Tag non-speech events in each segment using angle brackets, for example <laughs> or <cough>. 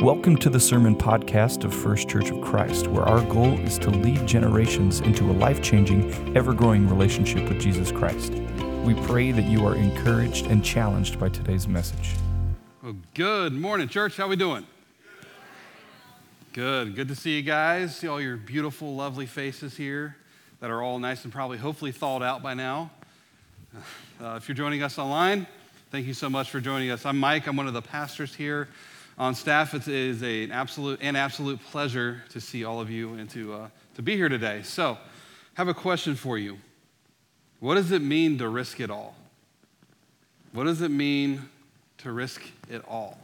Welcome to the Sermon Podcast of First Church of Christ, where our goal is to lead generations into a life changing, ever growing relationship with Jesus Christ. We pray that you are encouraged and challenged by today's message. Well, good morning, church. How are we doing? Good. Good to see you guys. See all your beautiful, lovely faces here that are all nice and probably hopefully thawed out by now. Uh, if you're joining us online, thank you so much for joining us. I'm Mike. I'm one of the pastors here on staff. It is a, an absolute an absolute pleasure to see all of you and to uh, to be here today. So, I have a question for you. What does it mean to risk it all? What does it mean to risk it all?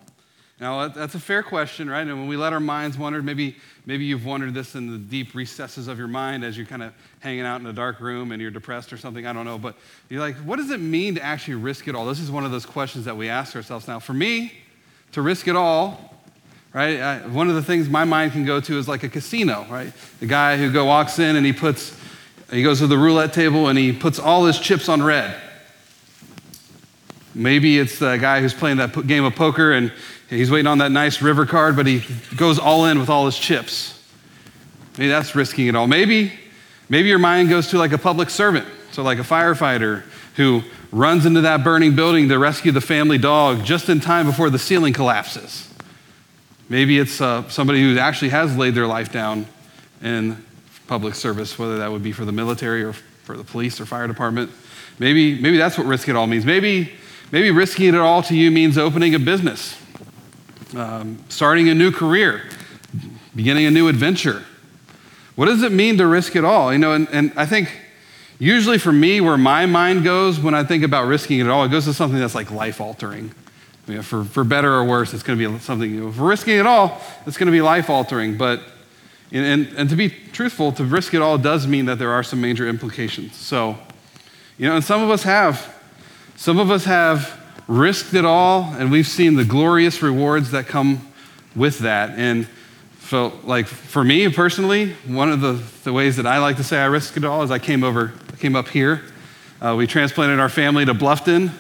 Now, that's a fair question, right? And when we let our minds wander, maybe, maybe you've wondered this in the deep recesses of your mind as you're kind of hanging out in a dark room and you're depressed or something, I don't know. But you're like, what does it mean to actually risk it all? This is one of those questions that we ask ourselves now. For me, to risk it all, right? I, one of the things my mind can go to is like a casino, right? The guy who go walks in and he puts, he goes to the roulette table and he puts all his chips on red. Maybe it's the guy who's playing that game of poker and he's waiting on that nice river card, but he goes all in with all his chips. Maybe that's risking it all. Maybe, maybe your mind goes to like a public servant, so like a firefighter who runs into that burning building to rescue the family dog just in time before the ceiling collapses. Maybe it's uh, somebody who actually has laid their life down in public service, whether that would be for the military or for the police or fire department. Maybe, maybe that's what risk it all means. Maybe, maybe risking it all to you means opening a business, um, starting a new career, beginning a new adventure. What does it mean to risk it all? You know, and, and I think Usually, for me, where my mind goes when I think about risking it all, it goes to something that's like life altering. You know, for, for better or worse, it's going to be something, you know, for risking it all, it's going to be life altering. But, and, and to be truthful, to risk it all does mean that there are some major implications. So, you know, and some of us have. Some of us have risked it all, and we've seen the glorious rewards that come with that. And so, like, for me personally, one of the, the ways that I like to say I risked it all is I came over came up here. Uh, we transplanted our family to Bluffton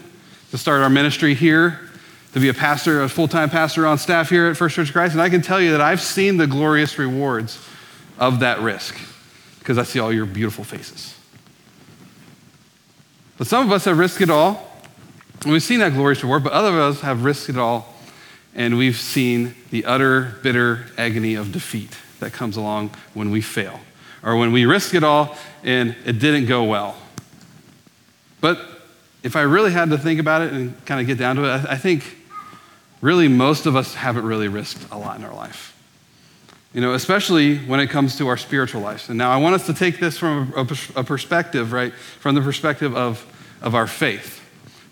to start our ministry here, to be a pastor, a full time pastor on staff here at First Church of Christ. And I can tell you that I've seen the glorious rewards of that risk because I see all your beautiful faces. But some of us have risked it all, and we've seen that glorious reward, but other of us have risked it all, and we've seen the utter, bitter agony of defeat that comes along when we fail or when we risk it all and it didn't go well. But if I really had to think about it and kind of get down to it, I think really most of us haven't really risked a lot in our life. You know, especially when it comes to our spiritual lives. And now I want us to take this from a, a perspective, right? From the perspective of, of our faith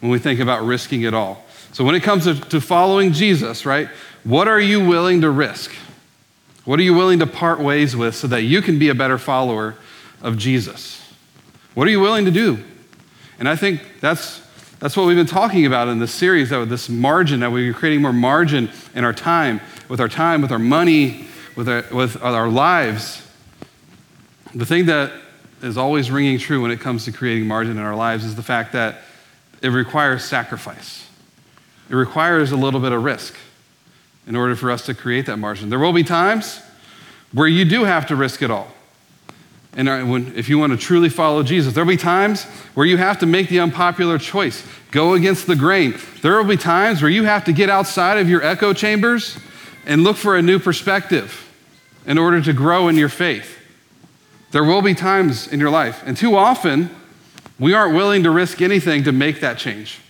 when we think about risking it all. So when it comes to, to following Jesus, right? What are you willing to risk? What are you willing to part ways with so that you can be a better follower of Jesus? What are you willing to do? And I think that's, that's what we've been talking about in this series, that this margin, that we're creating more margin in our time, with our time, with our money, with our, with our lives. The thing that is always ringing true when it comes to creating margin in our lives is the fact that it requires sacrifice. It requires a little bit of risk in order for us to create that margin. There will be times where you do have to risk it all. And if you want to truly follow Jesus, there will be times where you have to make the unpopular choice, go against the grain. There will be times where you have to get outside of your echo chambers and look for a new perspective in order to grow in your faith. There will be times in your life, and too often, we aren't willing to risk anything to make that change.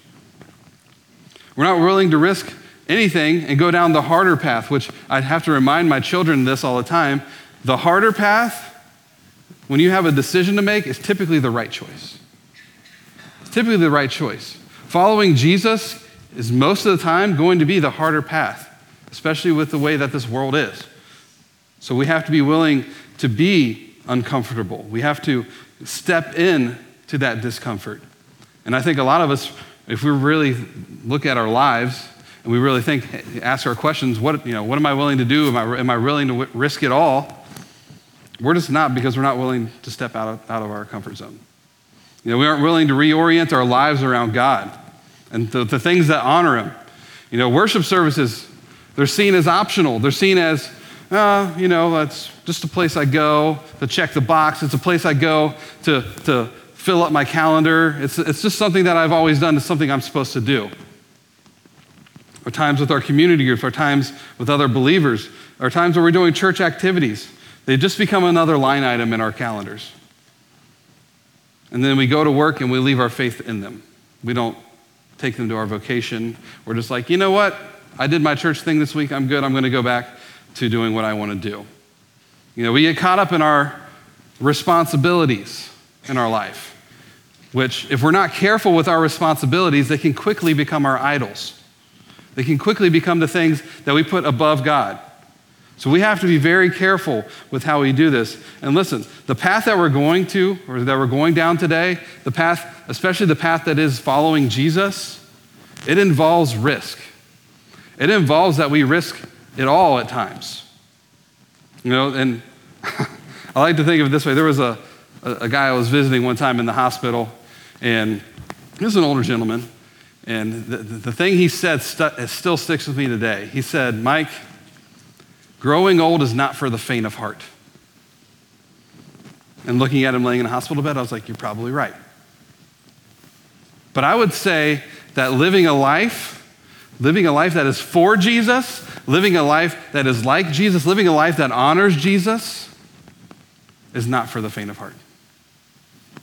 We're not willing to risk anything and go down the harder path, which I'd have to remind my children this all the time. The harder path, when you have a decision to make, is typically the right choice. It's typically the right choice. Following Jesus is most of the time going to be the harder path, especially with the way that this world is. So we have to be willing to be uncomfortable. We have to step in to that discomfort. And I think a lot of us, if we really look at our lives, and we really think, ask our questions, what, you know, what am I willing to do? Am I, am I willing to risk it all? We're just not because we're not willing to step out of, out of our comfort zone. You know, we aren't willing to reorient our lives around God and the, the things that honor Him. You know, worship services, They're seen as optional. They're seen as, uh, you know, that's just a place I go to check the box. It's a place I go to, to fill up my calendar. It's, it's just something that I've always done. It's something I'm supposed to do. Our times with our community groups, our times with other believers, our times where we're doing church activities. They just become another line item in our calendars. And then we go to work and we leave our faith in them. We don't take them to our vocation. We're just like, you know what? I did my church thing this week. I'm good. I'm going to go back to doing what I want to do. You know, we get caught up in our responsibilities in our life, which, if we're not careful with our responsibilities, they can quickly become our idols. They can quickly become the things that we put above God. So we have to be very careful with how we do this. And listen, the path that we're going to, or that we're going down today, the path, especially the path that is following Jesus, it involves risk. It involves that we risk it all at times. You know, and <laughs> I like to think of it this way. There was a, a, guy I was visiting one time in the hospital, and he was an older gentleman. And the, the thing he said st- uh, still sticks with me today. He said, Mike, Growing old is not for the faint of heart. And looking at him laying in a hospital bed, I was like, You're probably right. But I would say that living a life, living a life that is for Jesus, living a life that is like Jesus, living a life that honors Jesus, is not for the faint of heart.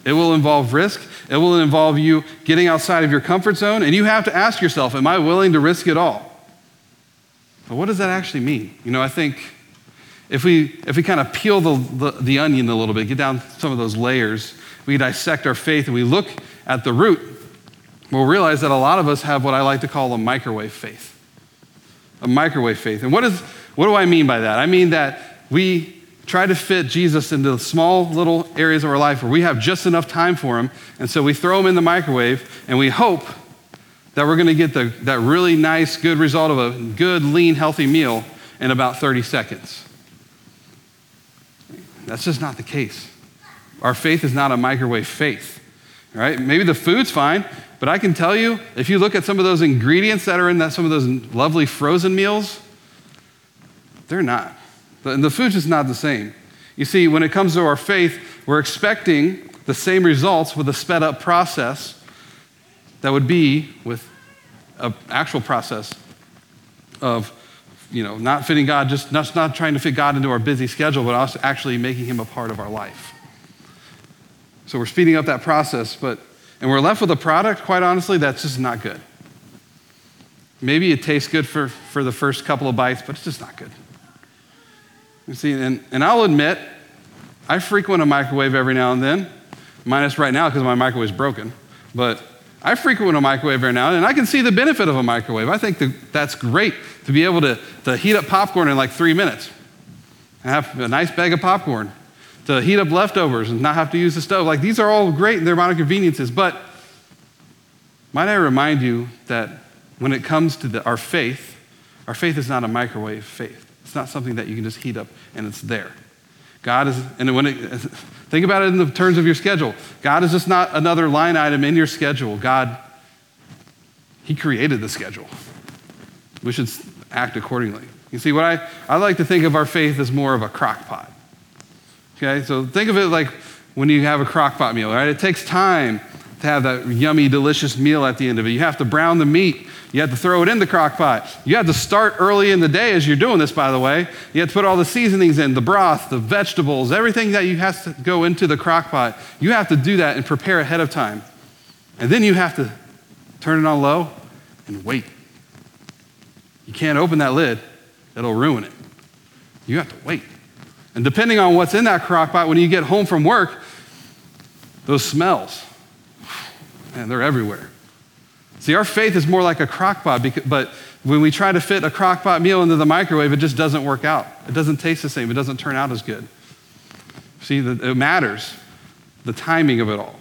It will involve risk. It will involve you getting outside of your comfort zone. And you have to ask yourself, Am I willing to risk it all? But what does that actually mean? You know, I think if we, if we kind of peel the, the, the onion a little bit, get down some of those layers, we dissect our faith and we look at the root, we'll realize that a lot of us have what I like to call a microwave faith. A microwave faith. And what, is, what do I mean by that? I mean that we try to fit Jesus into the small little areas of our life where we have just enough time for him, and so we throw him in the microwave and we hope that we're going to get the, that really nice, good result of a good, lean, healthy meal in about 30 seconds. That's just not the case. Our faith is not a microwave faith, right? Maybe the food's fine, but I can tell you, if you look at some of those ingredients that are in that, some of those lovely frozen meals, they're not. The, the food's is not the same. You see, when it comes to our faith, we're expecting the same results with a sped up process that would be with an actual process of you know not fitting god just not, not trying to fit god into our busy schedule but also actually making him a part of our life. So we're speeding up that process but and we're left with a product quite honestly that's just not good. Maybe it tastes good for, for the first couple of bites but it's just not good you see and, and i'll admit i frequent a microwave every now and then minus right now because my microwave is broken but I frequent a microwave every now and then, and I can see the benefit of a microwave. I think that that's great to be able to, to heat up popcorn in like three minutes and have a nice bag of popcorn, to heat up leftovers and not have to use the stove. Like these are all great and they're of conveniences, but might I remind you that when it comes to the, our faith, our faith is not a microwave faith. Not something that you can just heat up and it's there. God is, and when it, think about it in the terms of your schedule. God is just not another line item in your schedule. God, He created the schedule. We should act accordingly. You see, what I, I like to think of our faith as more of a crock pot. Okay, so think of it like when you have a crock pot meal, right? It takes time to have that yummy, delicious meal at the end of it. You have to brown the meat. You have to throw it in the crock pot. You have to start early in the day as you're doing this, by the way. You have to put all the seasonings in, the broth, the vegetables, everything that you have to go into the crock pot. You have to do that and prepare ahead of time. And then you have to turn it on low and wait. You can't open that lid, it'll ruin it. You have to wait. And depending on what's in that crock pot, when you get home from work, those smells, man, they're everywhere. See, our faith is more like a crock pot, but when we try to fit a crock pot meal into the microwave, it just doesn't work out. It doesn't taste the same, it doesn't turn out as good. See, it matters the timing of it all.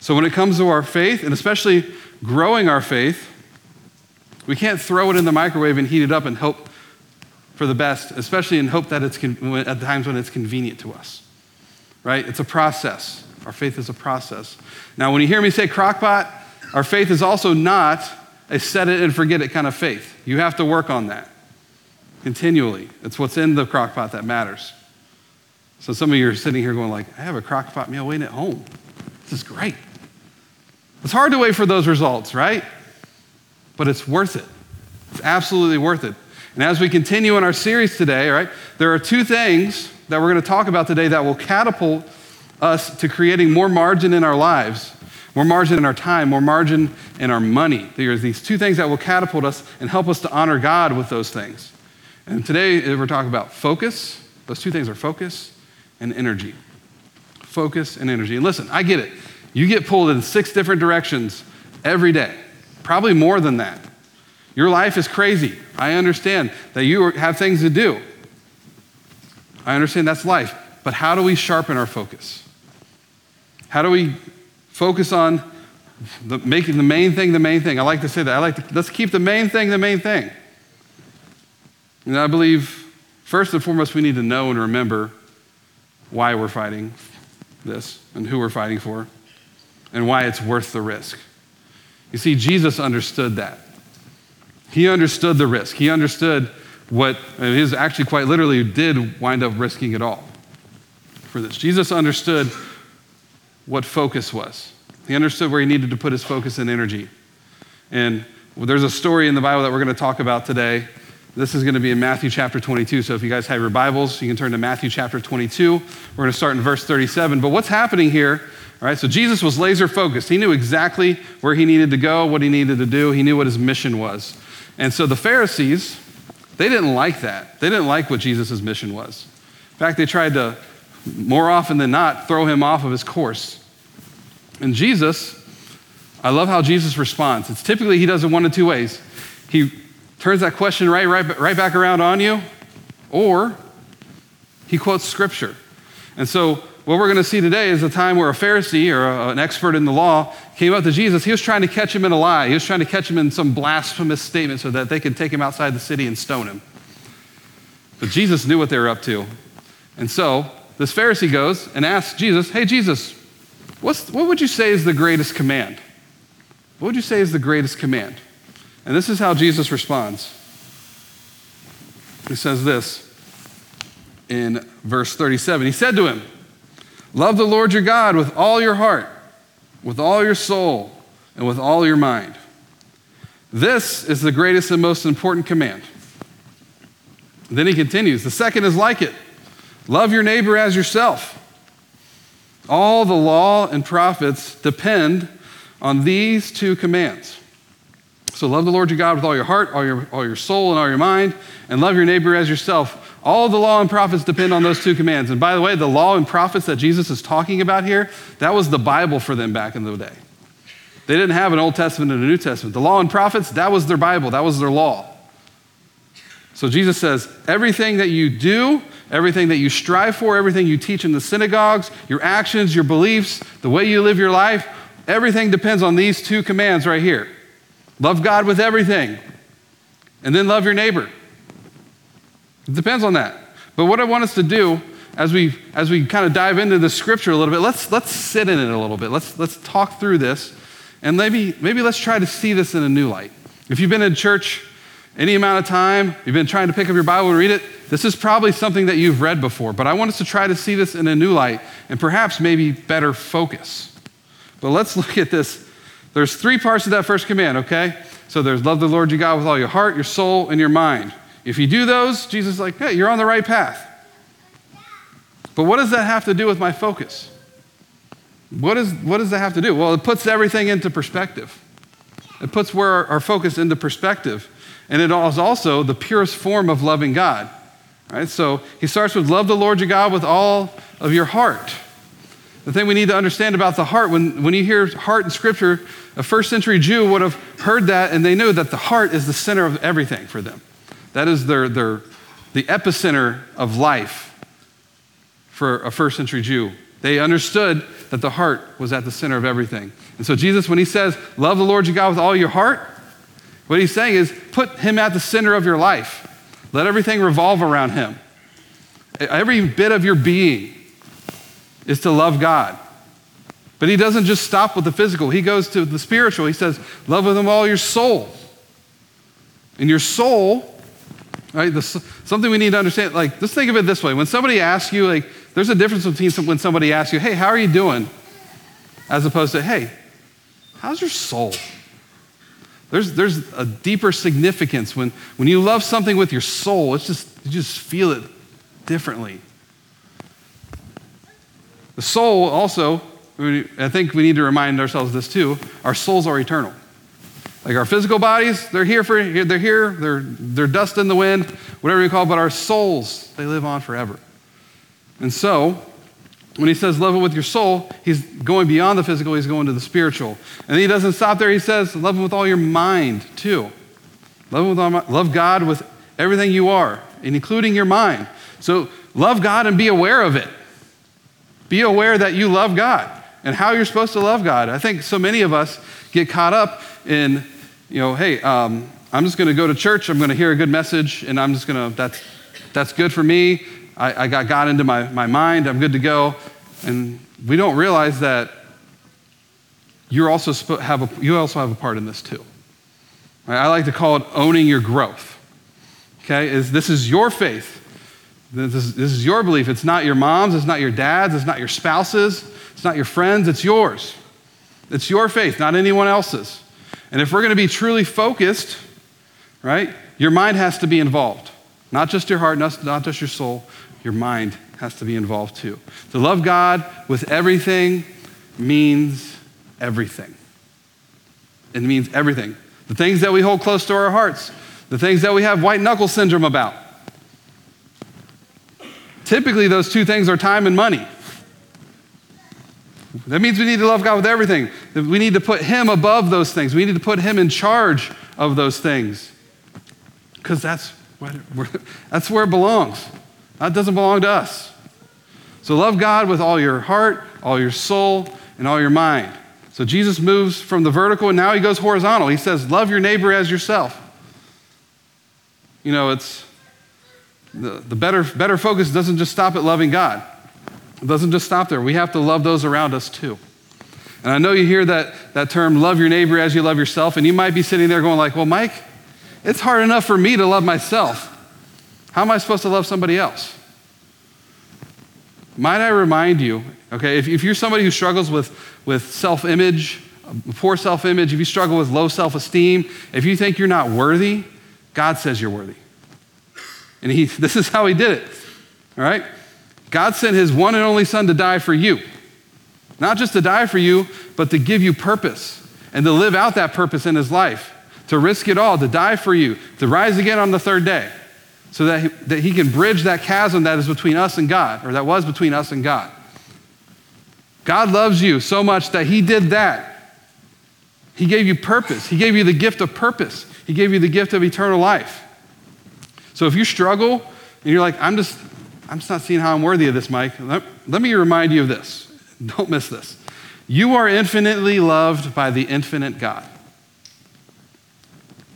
So when it comes to our faith, and especially growing our faith, we can't throw it in the microwave and heat it up and hope for the best, especially in hope that it's con- at times when it's convenient to us. Right? It's a process. Our faith is a process. Now, when you hear me say crockpot, our faith is also not a set it and forget it kind of faith. You have to work on that. continually. It's what's in the crock pot that matters. So some of you are sitting here going like, I have a crock pot meal waiting at home. This is great. It's hard to wait for those results, right? But it's worth it. It's absolutely worth it. And as we continue in our series today, right, there are two things that we're going to talk about today that will catapult us to creating more margin in our lives, more margin in our time, more margin in our money. There's these two things that will catapult us and help us to honor God with those things. And today eh, we're talking about focus. Those two things are focus and energy. Focus and energy. And listen, I get it. You get pulled in six different directions every day, probably more than that. Your life is crazy. I understand that you have things to do. I understand that's life. But how do we sharpen our focus? How do we focus on the, making the main thing the main thing? I like to say that. I like to, let's keep the main thing the main thing. And I believe, first and foremost, we need to know and remember why we're fighting this and who we're fighting for and why it's worth the risk. You see, Jesus understood that. He understood the risk. He understood what, he actually quite literally did wind up risking it all for this. Jesus understood what focus was. He understood where he needed to put his focus and energy. And there's a story in the Bible that we're going to talk about today this is going to be in Matthew chapter 22. So if you guys have your Bibles, you can turn to Matthew chapter 22. We're going to start in verse 37. But what's happening here? All right, so Jesus was laser focused. He knew exactly where he needed to go, what he needed to do. He knew what his mission was. And so the Pharisees, they didn't like that. They didn't like what Jesus' mission was. In fact, they tried to, more often than not, throw him off of his course. And Jesus, I love how Jesus responds. It's typically he does it one of two ways. He turns that question right, right, right back around on you, or he quotes scripture. And so, what we're going to see today is a time where a Pharisee or a, an expert in the law came up to Jesus. He was trying to catch him in a lie. He was trying to catch him in some blasphemous statement so that they could take him outside the city and stone him. But Jesus knew what they were up to. And so, this Pharisee goes and asks Jesus, Hey, Jesus, what would you say is the greatest command? What would you say is the greatest command? And this is how Jesus responds. He says this in verse 37. He said to him, Love the Lord your God with all your heart, with all your soul, and with all your mind. This is the greatest and most important command. Then he continues The second is like it love your neighbor as yourself. All the law and prophets depend on these two commands. So love the Lord your God with all your heart, all your, all your soul, and all your mind, and love your neighbor as yourself. All the law and prophets depend on those two commands. And by the way, the law and prophets that Jesus is talking about here, that was the Bible for them back in the day. They didn't have an Old Testament and a New Testament. The law and prophets, that was their Bible, that was their law. So Jesus says, everything that you do, everything that you strive for, everything you teach in the synagogues, your actions, your beliefs, the way you live your life, everything depends on these two commands right here. Love God with everything, and then love your neighbor. It depends on that. But what I want us to do as we as we kind of dive into the scripture a little bit, let's let's sit in it a little bit. Let's let's talk through this, and maybe maybe let's try to see this in a new light. If you've been in church any amount of time, you've been trying to pick up your Bible and read it, this is probably something that you've read before. But I want us to try to see this in a new light and perhaps maybe better focus. But let's <laughs> look at this there's three parts of that first command, okay? So there's love the Lord your God with all your heart, your soul, and your mind. If you do those, Jesus is like, hey, you're on the right path. But what does that have to do with my focus? What, is, what does that have to do? Well, it puts everything into perspective. It puts where our, our focus into perspective. And it is also the purest form of loving God. Right? So he starts with love the Lord your God with all of your heart. The thing we need to understand about the heart, when, when you hear heart in Scripture, a first century Jew would have heard that and they knew that the heart is the center of everything for them. That is their, their, the epicenter of life for a first century Jew. They understood that the heart was at the center of everything. And so, Jesus, when he says, Love the Lord your God with all your heart, what he's saying is, put him at the center of your life. Let everything revolve around him. Every bit of your being is to love God. But he doesn't just stop with the physical, he goes to the spiritual. He says, Love with them all your soul. And your soul Right? This, something we need to understand. Like, just think of it this way. When somebody asks you, like, there's a difference between some, when somebody asks you, hey, how are you doing? As opposed to, hey, how's your soul? There's, there's a deeper significance when, when you love something with your soul, it's just, you just feel it differently. The soul also, I think we need to remind ourselves this too, our souls are eternal. Like our physical bodies, they're here for they're here, they're they're dust in the wind, whatever you call it, but our souls, they live on forever. And so, when he says love it with your soul, he's going beyond the physical, he's going to the spiritual. And he doesn't stop there, he says, love him with all your mind, too. Love, with all my, love God with everything you are, and including your mind. So love God and be aware of it. Be aware that you love God and how you're supposed to love God. I think so many of us get caught up in, you know, hey, um, I'm just going to go to church, I'm going to hear a good message, and I'm just going to, that's, that's good for me. I, I got God into my, my mind, I'm good to go. And we don't realize that you also have a, you also have a part in this too. Right? I like to call it owning your growth. Okay, is this is your faith. This is, this is your belief. It's not your mom's, it's not your dad's, it's not your spouse's, it's not your friends, it's yours. It's your faith, not anyone else's. And if we're going to be truly focused, right, your mind has to be involved. Not just your heart, not, not just your soul, your mind has to be involved too. To love God with everything means everything. It means everything. The things that we hold close to our hearts, the things that we have white knuckle syndrome about. Typically, those two things are time and money. That means we need to love God with everything. We need to put Him above those things. We need to put Him in charge of those things. Because that's, <laughs> that's where it belongs. That doesn't belong to us. So love God with all your heart, all your soul, and all your mind. So Jesus moves from the vertical and now he goes horizontal. He says, Love your neighbor as yourself. You know, it's the, the better, better focus doesn't just stop at loving God, it doesn't just stop there. We have to love those around us too. And I know you hear that, that term, love your neighbor as you love yourself, and you might be sitting there going, like, well, Mike, it's hard enough for me to love myself. How am I supposed to love somebody else? Might I remind you, okay, if, if you're somebody who struggles with, with self image, poor self image, if you struggle with low self esteem, if you think you're not worthy, God says you're worthy. And he, <laughs> this is how he did it, all right? God sent his one and only son to die for you. Not just to die for you, but to give you purpose and to live out that purpose in his life, to risk it all, to die for you, to rise again on the third day so that he, that he can bridge that chasm that is between us and God, or that was between us and God. God loves you so much that he did that. He gave you purpose. He gave you the gift of purpose. He gave you the gift of eternal life. So if you struggle and you're like, I'm just, I'm just not seeing how I'm worthy of this, Mike, let, let me remind you of this. Don't miss this. You are infinitely loved by the infinite God.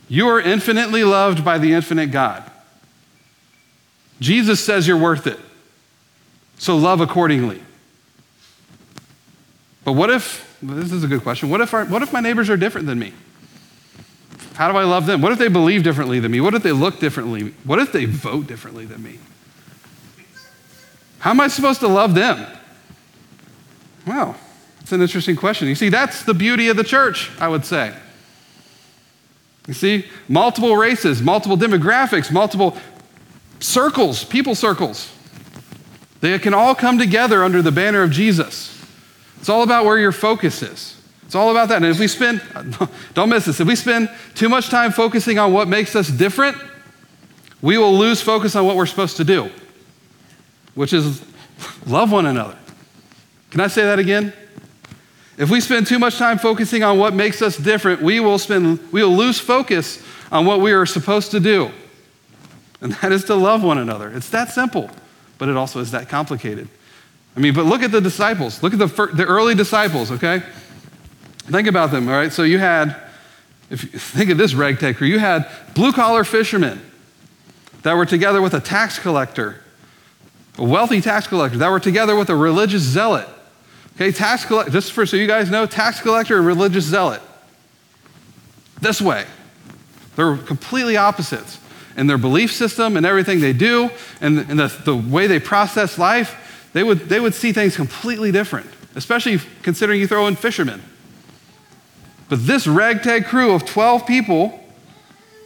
You are infinitely loved by the infinite God. Jesus says you're worth it. So love accordingly. But what if, this is a good question, what if, our, what if my neighbors are different than me? How do I love them? What if they believe differently than me? What if they look differently? What if they vote differently than me? How am I supposed to love them? Well, it's an interesting question. You see, that's the beauty of the church, I would say. You see, multiple races, multiple demographics, multiple circles, people circles. They can all come together under the banner of Jesus. It's all about where your focus is. It's all about that. And if we spend, <laughs> don't miss this, if we spend too much time focusing on what makes us different, we will lose focus on what we're supposed to do, which is <laughs> love one another. Can I say that again? If we spend too much time focusing on what makes us different, we will, spend, we will lose focus on what we are supposed to do and that is to love one another. It's that simple, but it also is that complicated. I mean, but look at the disciples. Look at the, the early disciples, okay? Think about them, all right? So you had, if you <laughs> think of this ragtag crew, you had blue collar fishermen that were together with a tax collector, a wealthy tax collector, that were together with a religious zealot. Okay, tax collector, just for so you guys know, tax collector religious zealot. This way. They're completely opposites. in their belief system and everything they do and, and the, the way they process life, they would, they would see things completely different, especially considering you throw in fishermen. But this ragtag crew of 12 people,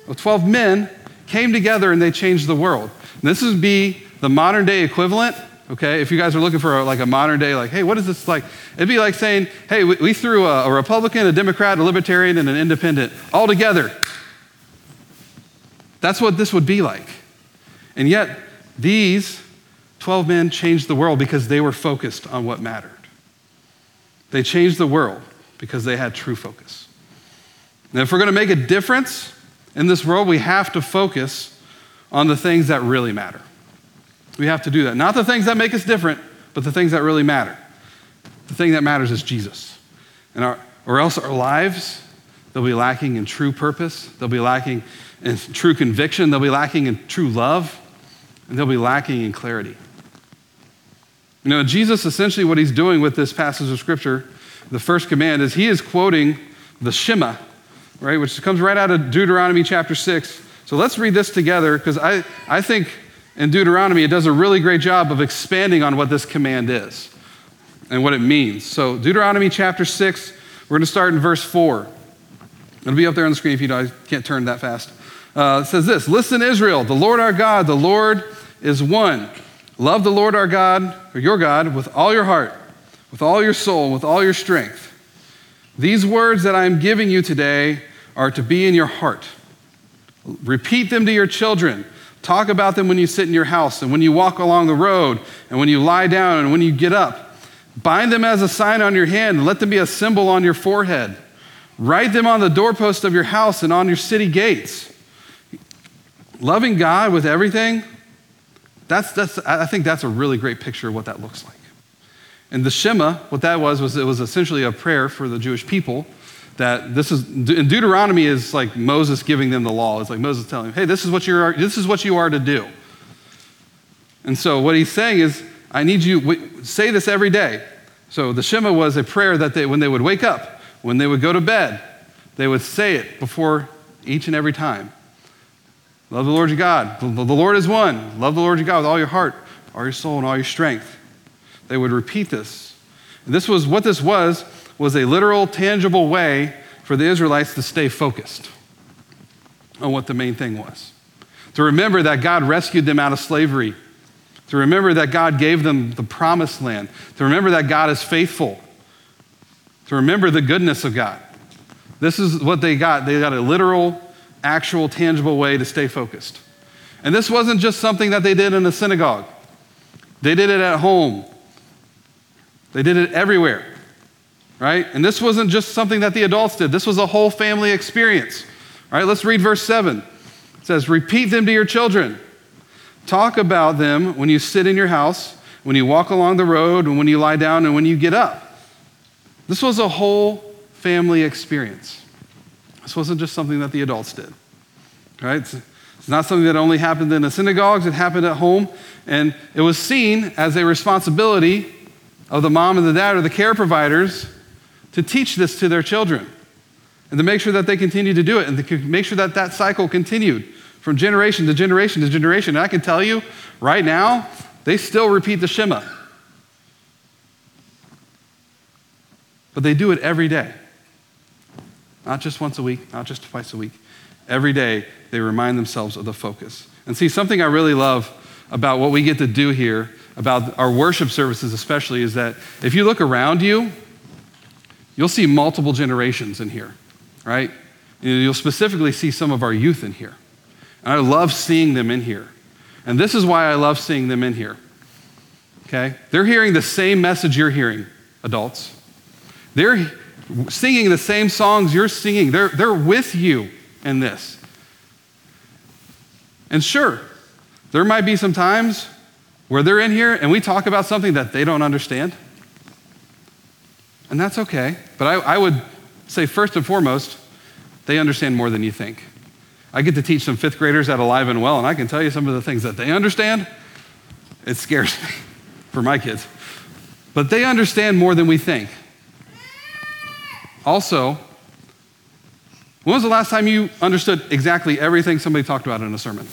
of 12 men, came together and they changed the world. And this would be the modern day equivalent okay? If you guys are looking for a, like a modern day, like, hey, what is this like? It'd be like saying, hey, we, we threw a, a, Republican, a Democrat, a Libertarian, and an Independent all together. That's what this would be like. And yet, these 12 men changed the world because they were focused on what mattered. They changed the world because they had true focus. Now, if we're going to make a difference in this world, we have to focus on the things that really matter. We have to do that. Not the things that make us different, but the things that really matter. The thing that matters is Jesus. And our, or else our lives, they'll be lacking in true purpose, they'll be lacking in true conviction, they'll be lacking in true love, and they'll be lacking in clarity. You know, Jesus essentially what he's doing with this passage of scripture, the first command, is he is quoting the Shema, right, which comes right out of Deuteronomy chapter 6. So let's read this together because I, I think in Deuteronomy it does a really great job of expanding on what this command is and what it means. So, Deuteronomy chapter 6, we're going to start in verse 4. It'll be up there on the screen if you know, I can't turn that fast. Uh, it says this Listen, Israel, the Lord our God, the Lord is one. Love the Lord our God, or your God, with all your heart, with all your soul, with all your strength. These words that I am giving you today are to be in your heart. Repeat them to your children. Talk about them when you sit in your house and when you walk along the road and when you lie down and when you get up. Bind them as a sign on your hand and let them be a symbol on your forehead. Write them on the doorpost of your house and on your city gates loving God with everything, that's, that's, I think that's a really great picture of what that looks like. And the Shema, what that was, was it was essentially a prayer for the Jewish people that this is, in Deuteronomy is like Moses giving them the law. It's like Moses telling them, hey, this is what, you're, this is what you are to do. And so what he's saying is, I need you, say this every day. So the Shema was a prayer that they, when they would wake up, when they would go to bed, they would say it before each and every time. Love the Lord your God. The Lord is one. Love the Lord your God with all your heart, all your soul, and all your strength. They would repeat this. And this was what this was was a literal, tangible way for the Israelites to stay focused on what the main thing was. To remember that God rescued them out of slavery. To remember that God gave them the promised land. To remember that God is faithful. To remember the goodness of God. This is what they got. They got a literal, actual, tangible way to stay focused. And this wasn't just something that they did in the synagogue, they did it at home, they did it everywhere, right? And this wasn't just something that the adults did, this was a whole family experience. All right, let's read verse 7. It says, Repeat them to your children. Talk about them when you sit in your house, when you walk along the road, and when you lie down, and when you get up. This was a whole family experience. This wasn't just something that the adults did. Right? It's not something that only happened in the synagogues, it happened at home. And it was seen as a responsibility of the mom and the dad or the care providers to teach this to their children and to make sure that they continue to do it and to make sure that that cycle continued from generation to generation to generation. And I can tell you right now, they still repeat the Shema. But they do it every day. Not just once a week, not just twice a week. Every day, they remind themselves of the focus. And see, something I really love about what we get to do here, about our worship services especially, is that if you look around you, you'll see multiple generations in here, right? You'll specifically see some of our youth in here. And I love seeing them in here. And this is why I love seeing them in here. Okay? They're hearing the same message you're hearing, adults. They're singing the same songs you're singing. They're, they're with you in this. And sure, there might be some times where they're in here and we talk about something that they don't understand. And that's okay. But I, I would say, first and foremost, they understand more than you think. I get to teach some fifth graders at Alive and Well, and I can tell you some of the things that they understand. It scares <laughs> me for my kids. But they understand more than we think. Also, When was the last time you understood exactly everything somebody talked about in a sermon?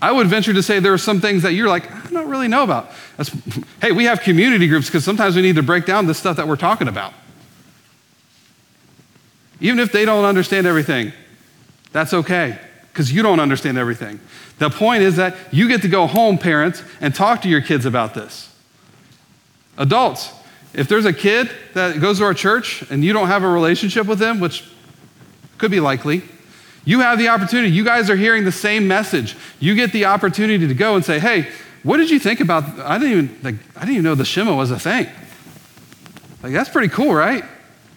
I would venture to say there are some things that you're like, I don't really know about. That's, <laughs> hey, we have community groups because sometimes we need to break down the stuff that we're talking about. Even if they don't understand everything, that's okay because you don't understand everything. The point is that you get to go home, parents, and talk to your kids about this. Adults, if there's a kid that goes to our church and you don't have a relationship with them, which could be likely, you have the opportunity. You guys are hearing the same message. You get the opportunity to go and say, hey, what did you think about? I didn't even, like, I didn't even know the Shema was a thing. Like, that's pretty cool, right?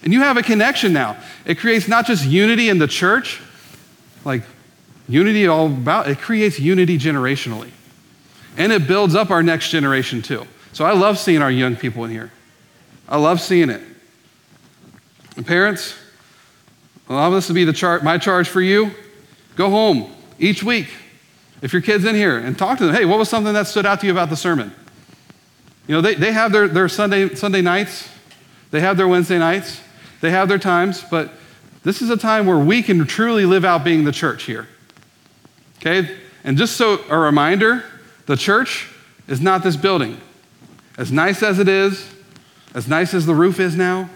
And you have a connection now. It creates not just unity in the church, like unity all about, it creates unity generationally. And it builds up our next generation too. So I love seeing our young people in here. I love seeing it. And parents, Allow this to be the char- my charge for you. Go home each week. If your kid's in here and talk to them, hey, what was something that stood out to you about the sermon? You know, they, they have their, their Sunday, Sunday nights, they have their Wednesday nights, they have their times, but this is a time where we can truly live out being the church here. Okay? And just so a reminder, the church is not this building. As nice as it is, as nice as the roof is now,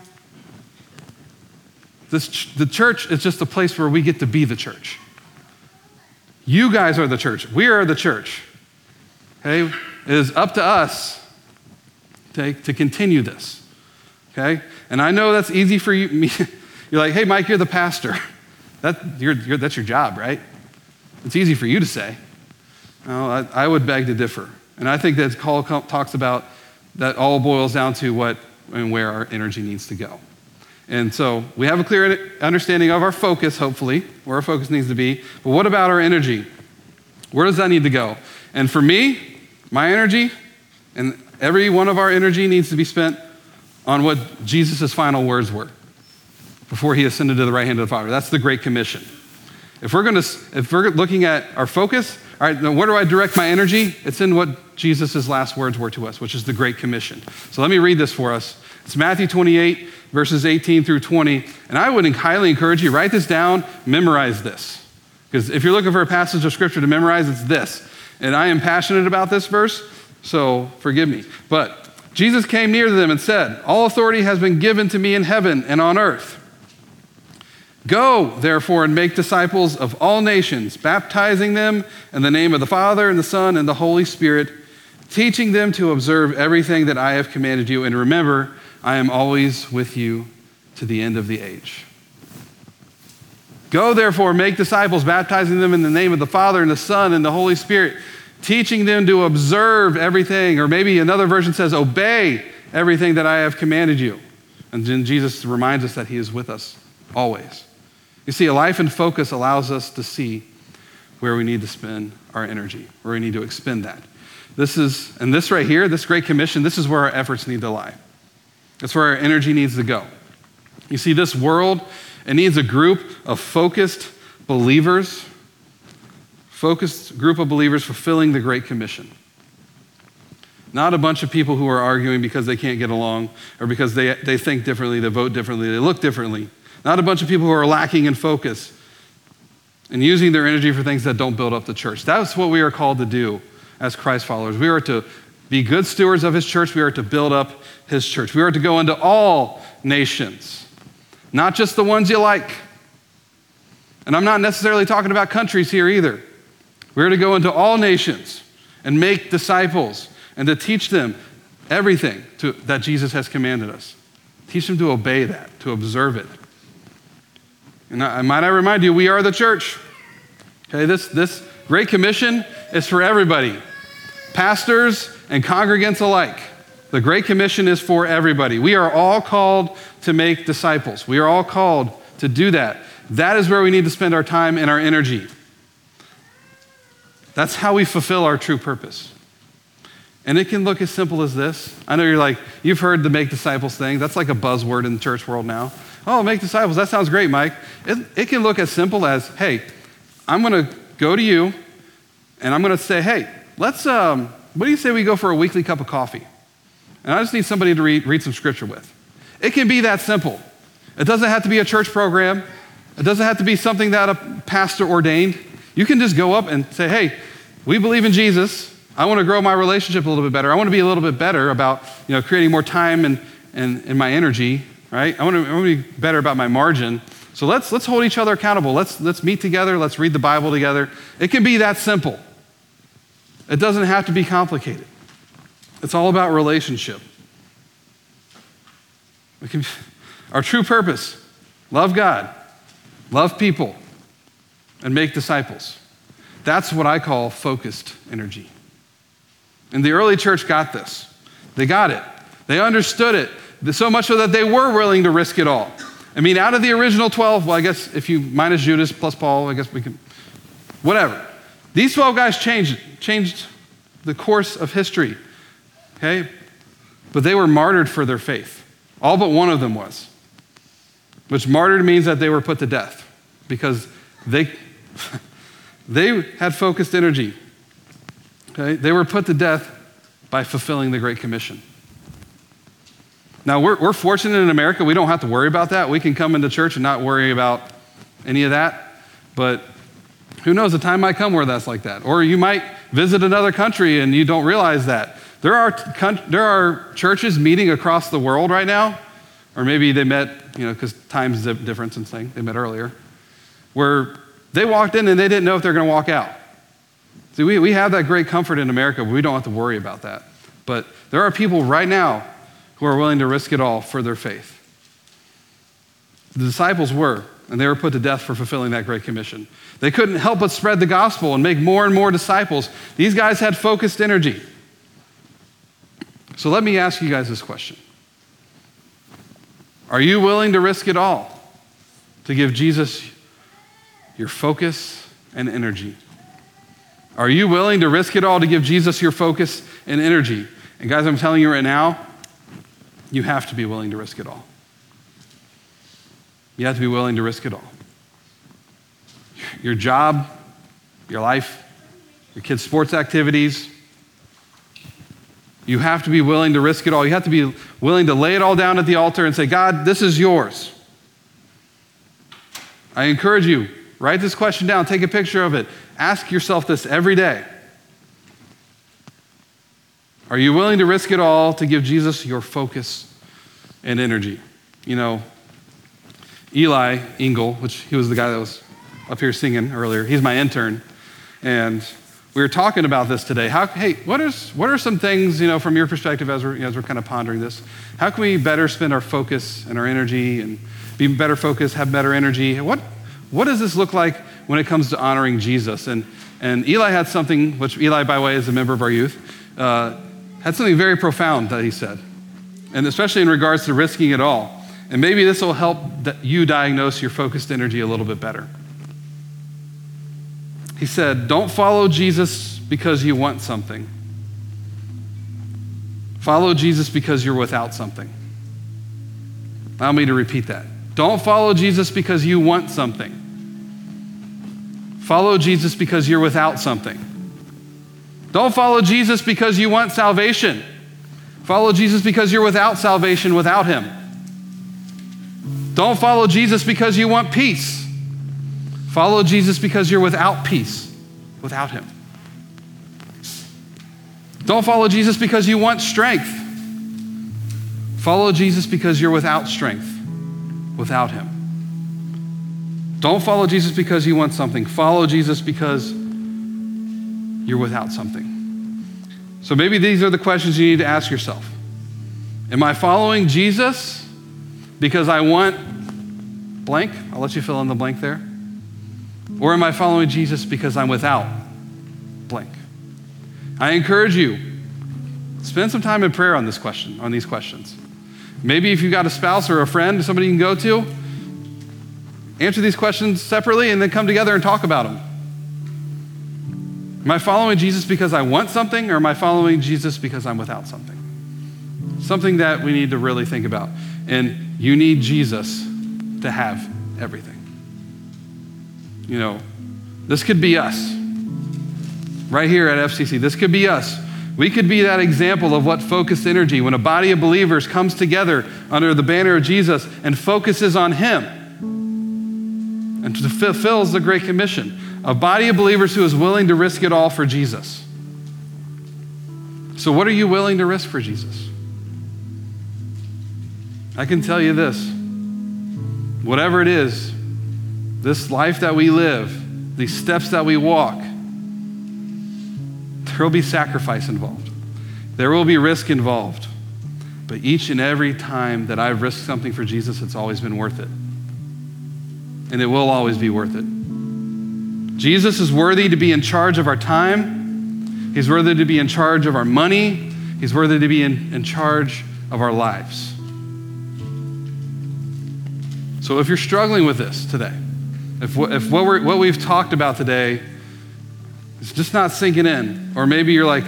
this, the church is just a place where we get to be the church. You guys are the church. We are the church. Okay? It is up to us to, to continue this. Okay? And I know that's easy for you. <laughs> Me. You're like, hey, Mike, you're the pastor. <laughs> That, you're, you're, that's your job, right? It's easy for you to say. No, I, I would beg to differ. And I think that Paul talks about that all boils down to what and where our energy needs to go. And so we have a clear understanding of our focus, hopefully, where our focus needs to be. But what about our energy? Where does that need to go? And for me, my energy and every one of our energy needs to be spent on what Jesus' final words were before he ascended to the right hand of the Father. That's the Great Commission. If we're going to, if we're looking at our focus, all right, where do I direct my energy? It's in what Jesus' last words were to us, which is the Great Commission. So let me read this for us. It's Matthew 28, verses 18 through 20. And I would highly encourage you, write this down, memorize this. Because if you're looking for a passage of scripture to memorize, it's this. And I am passionate about this verse, so forgive me. But Jesus came near to them and said, All authority has been given to me in heaven and on earth. Go, therefore, and make disciples of all nations, baptizing them in the name of the Father and the Son and the Holy Spirit, teaching them to observe everything that I have commanded you. And remember, I am always with you to the end of the age. Go, therefore, make disciples, baptizing them in the name of the Father and the Son and the Holy Spirit, teaching them to observe everything, or maybe another version says, obey everything that I have commanded you. And then Jesus reminds us that He is with us always. You see, a life in focus allows us to see where we need to spend our energy, where we need to expend that. This is, and this right here, this Great Commission, this is where our efforts need to lie. That's where our energy needs to go. You see, this world, it needs a group of focused believers, focused group of believers fulfilling the Great Commission. Not a bunch of people who are arguing because they can't get along or because they, they think differently, they vote differently, they look differently. Not a bunch of people who are lacking in focus and using their energy for things that don't build up the church. That's what we are called to do as Christ followers. We are to be good stewards of his church. We are to build up his church. We are to go into all nations, not just the ones you like. And I'm not necessarily talking about countries here either. We're to go into all nations and make disciples and to teach them everything to, that Jesus has commanded us. Teach them to obey that, to observe it. And I, might I remind you, we are the church. Okay, this, this Great Commission is for everybody pastors and congregants alike. The Great Commission is for everybody. We are all called to make disciples. We are all called to do that. That is where we need to spend our time and our energy. That's how we fulfill our true purpose. And it can look as simple as this. I know you're like, you've heard the make disciples thing. That's like a buzzword in the church world now. Oh, make disciples. That sounds great, Mike. It, it can look as simple as, hey, I'm going to go to you and I'm going to say, hey, let's, um, what do you say we go for a weekly cup of coffee? And I just need somebody to read, read some scripture with. It can be that simple. It doesn't have to be a church program. It doesn't have to be something that a pastor ordained. You can just go up and say, hey, we believe in Jesus. I want to grow my relationship a little bit better. I want to be a little bit better about you know, creating more time and, and, and my energy, right? I want, to, I want to be better about my margin. So let's, let's hold each other accountable. Let's, let's meet together. Let's read the Bible together. It can be that simple. It doesn't have to be complicated. It's all about relationship. Can, our true purpose love God, love people, and make disciples. That's what I call focused energy. And the early church got this. They got it. They understood it, so much so that they were willing to risk it all. I mean, out of the original 12, well, I guess if you minus Judas plus Paul, I guess we can, whatever. These 12 guys changed, changed the course of history, okay? But they were martyred for their faith. All but one of them was. Which martyred means that they were put to death because they, <laughs> they had focused energy. Okay? They were put to death by fulfilling the Great Commission. Now, we're, we're fortunate in America. We don't have to worry about that. We can come into church and not worry about any of that. But who knows, a time might come where that's like that. Or you might visit another country and you don't realize that. There are, there are churches meeting across the world right now, or maybe they met, you know, because time's a difference and thing, they met earlier, where they walked in and they didn't know if they're going to walk out. See, we, we have that great comfort in America, but we don't have to worry about that. But there are people right now who are willing to risk it all for their faith. The disciples were, and they were put to death for fulfilling that great commission. They couldn't help but spread the gospel and make more and more disciples. These guys had focused energy. So let me ask you guys this question Are you willing to risk it all to give Jesus your focus and energy? Are you willing to risk it all to give Jesus your focus and energy? And guys, I'm telling you right now, you have to be willing to risk it all. You have to be willing to risk it all. Your job, your life, your kids' sports activities. You have to be willing to risk it all. You have to be willing to lay it all down at the altar and say, God, this is yours. I encourage you, write this question down, take a picture of it. Ask yourself this every day. Are you willing to risk it all to give Jesus your focus and energy? You know, Eli Engel, which he was the guy that was up here singing earlier, he's my intern. And we were talking about this today. How, hey, what, is, what are some things, you know, from your perspective as we're, as we're kind of pondering this? How can we better spend our focus and our energy and be better focused, have better energy? What, what does this look like when it comes to honoring Jesus? And, and Eli had something, which Eli, by the way, is a member of our youth, uh, had something very profound that he said, and especially in regards to risking it all. And maybe this will help you diagnose your focused energy a little bit better. He said, Don't follow Jesus because you want something. Follow Jesus because you're without something. Allow me to repeat that. Don't follow Jesus because you want something. Follow Jesus because you're without something. Don't follow Jesus because you want salvation. Follow Jesus because you're without salvation without Him. Don't follow Jesus because you want peace. Follow Jesus because you're without peace without Him. Don't follow Jesus because you want strength. Follow Jesus because you're without strength without Him. Don't follow Jesus because you want something. Follow Jesus because you're without something. So maybe these are the questions you need to ask yourself Am I following Jesus because I want blank? I'll let you fill in the blank there. Or am I following Jesus because I'm without blank? I encourage you, spend some time in prayer on this question, on these questions. Maybe if you've got a spouse or a friend, somebody you can go to, answer these questions separately and then come together and talk about them. Am I following Jesus because I want something, or am I following Jesus because I'm without something? Something that we need to really think about. And you need Jesus to have everything. You know, this could be us right here at FCC. This could be us We could be that example of what focused energy, when a body of believers comes together under the banner of Jesus and focuses on Him and fulfills the Great Commission. A body of believers who is willing to risk it all for Jesus. So, what are you willing to risk for Jesus? I can tell you this whatever it is, this life that we live, these steps that we walk, there will be sacrifice involved. There will be risk involved. But each and every time that I've risked something for Jesus, it's always been worth it. And it will always be worth it. Jesus is worthy to be in charge of our time. He's worthy to be in charge of our money. He's worthy to be in, in charge of our lives. So if you're struggling with this today, if, if what, what we've talked about today is just not sinking in, or maybe you're like,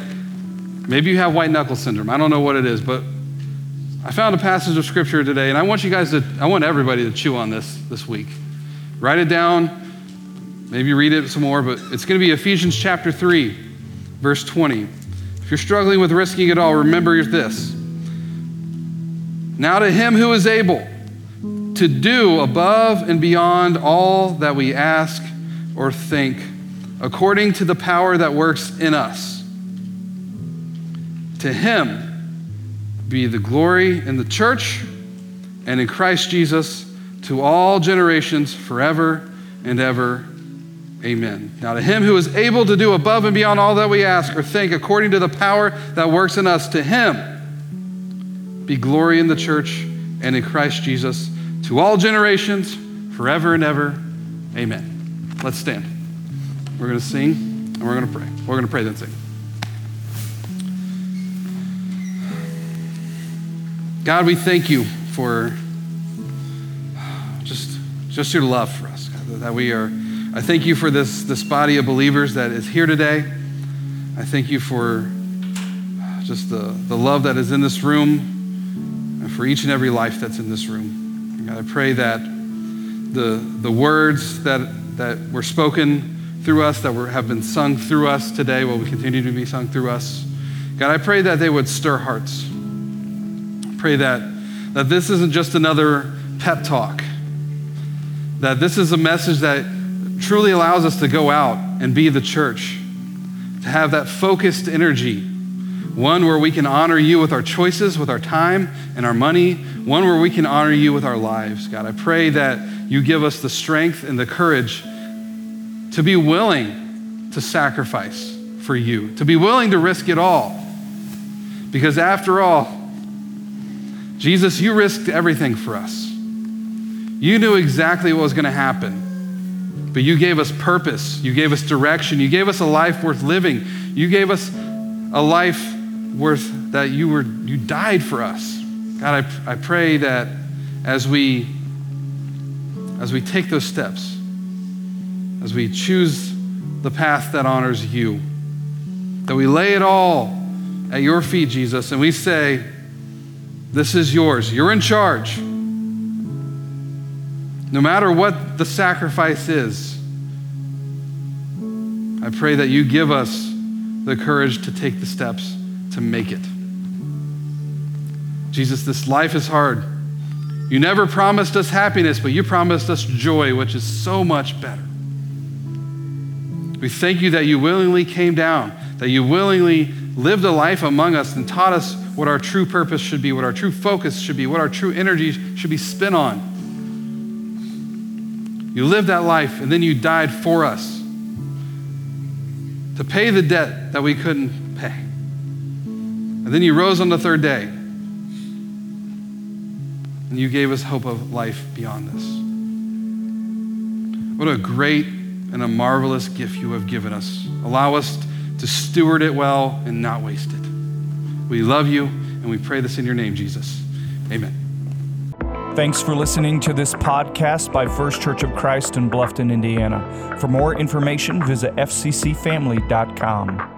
maybe you have white knuckle syndrome. I don't know what it is, but I found a passage of scripture today, and I want you guys to, I want everybody to chew on this this week. Write it down, maybe read it some more, but it's going to be Ephesians chapter 3, verse 20. If you're struggling with risking it all, remember this. Now to him who is able to do above and beyond all that we ask or think, according to the power that works in us. To him be the glory in the church and in Christ Jesus to all generations forever and ever. Amen. Now, to him who is able to do above and beyond all that we ask or think, according to the power that works in us, to him be glory in the church and in Christ Jesus to all generations, forever and ever. Amen. Let's stand. We're going to sing and we're going to pray. We're going to pray then sing. God, we thank you for just, just your love for us. God, that we are, I thank you for this, this body of believers that is here today. I thank you for just the, the love that is in this room and for each and every life that's in this room. God, I pray that the, the words that, that were spoken through us, that were, have been sung through us today, will continue to be sung through us. God, I pray that they would stir hearts. pray that, that this isn't just another pep talk, that this is a message that truly allows us to go out and be the church, to have that focused energy one where we can honor you with our choices, with our time and our money. One where we can honor you with our lives. God, I pray that you give us the strength and the courage to be willing to sacrifice for you, to be willing to risk it all. Because after all, Jesus, you risked everything for us. You knew exactly what was going to happen, but you gave us purpose. You gave us direction. You gave us a life worth living. You gave us a life worth that you were you died for us. God, I, I pray that as we as we take those steps, as we choose the path that honors you, that we lay it all at your feet, Jesus, and we say, This is yours. You're in charge. No matter what the sacrifice is, I pray that you give us the courage to take the steps to make it. Jesus, this life is hard. You never promised us happiness, but you promised us joy, which is so much better. We thank you that you willingly came down, that you willingly lived a life among us and taught us what our true purpose should be, what our true focus should be, what our true energy should be spent on. You lived that life and then you died for us to pay the debt that we couldn't pay. And then you rose on the third day. And you gave us hope of life beyond this. What a great and a marvelous gift you have given us. Allow us to steward it well and not waste it. We love you and we pray this in your name, Jesus. Amen. Thanks for listening to this podcast by First Church of Christ in Bluffton, Indiana. For more information, visit fccfamily.com.